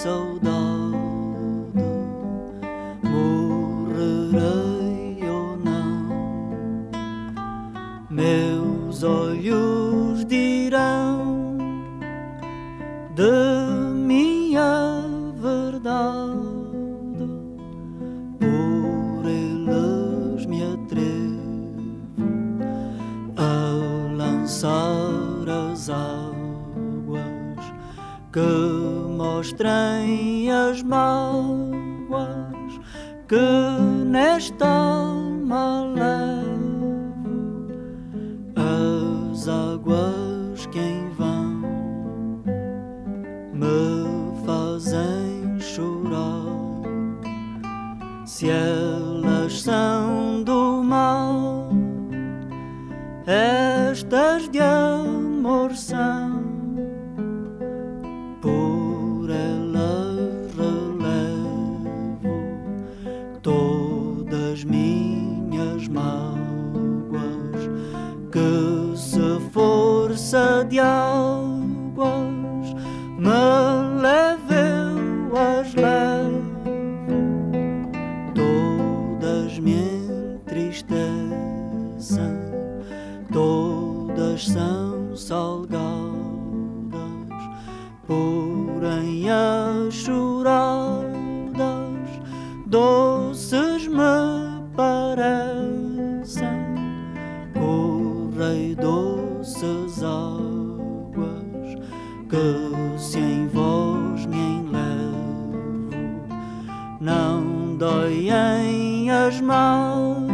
saudade. Morrerei ou não? Meus olhos dirão de minha verdade. Por eles me atrevo a lançar as águas que mostrem as mágoas que nesta alma levo. As águas que em vão me fazem chorar. Se elas são do mal estas de amor são poça de águas me leveu às levo todas me entristecem, todas são salgadas, porém as choradas doces me parecem corredor. que se em vós me enlevo, não doem as mãos.